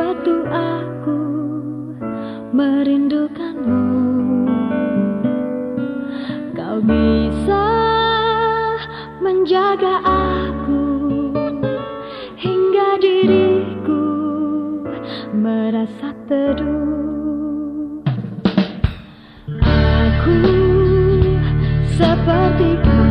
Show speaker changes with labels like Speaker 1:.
Speaker 1: waktu aku merindukanmu. Kau bisa menjaga aku Hingga diriku merasa teduh. Aku seperti kau